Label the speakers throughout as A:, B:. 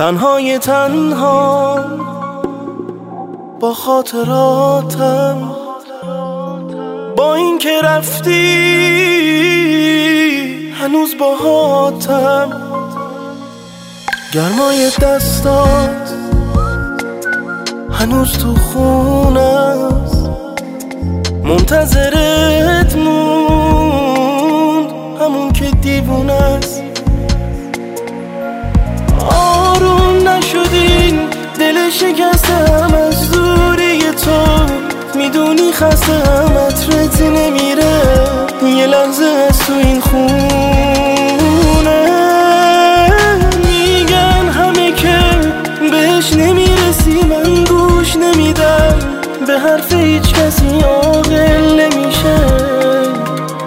A: تنهای تنها با خاطراتم. با اینکه رفتی هنوز باهاتم گرمای دستات هنوز تو است منتظرت خستم عطرت نمیره. یه لحظه از تو این خونه میگن همه که بهش نمی‌رسی من گوش نمیدم. به حرف هیچ کسی عاقل نمیشه.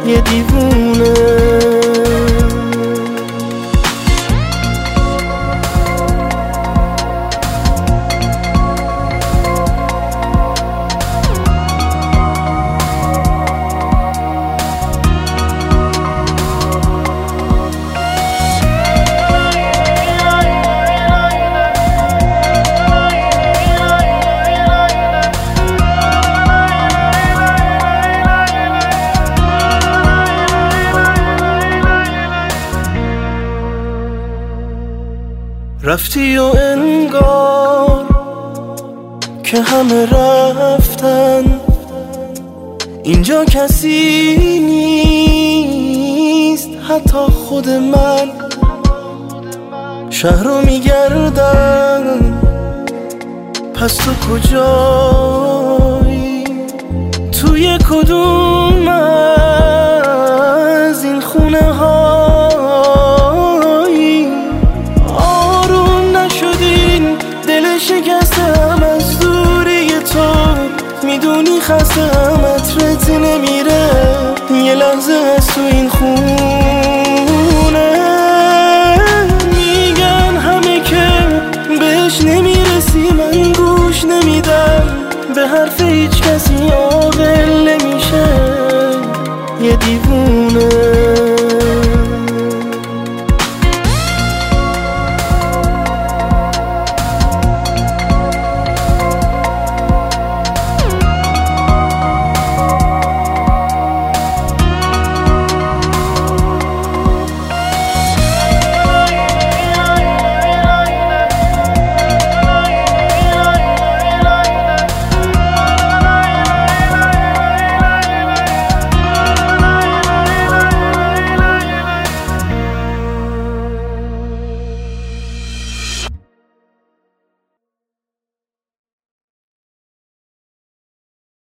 A: یه رفتی و انگار که همه رفتن. اینجا کسی نیست حتی خود من. شهر رو میگردم. پس تو کجایی؟ توی کدوم شکستم از دوری تو. می‌دونی خستم عطرت نمیره یه لحظه از تو این خونه. میگن همه که بهش نمی‌رسی من گوش نمیدم. به حرف هیچ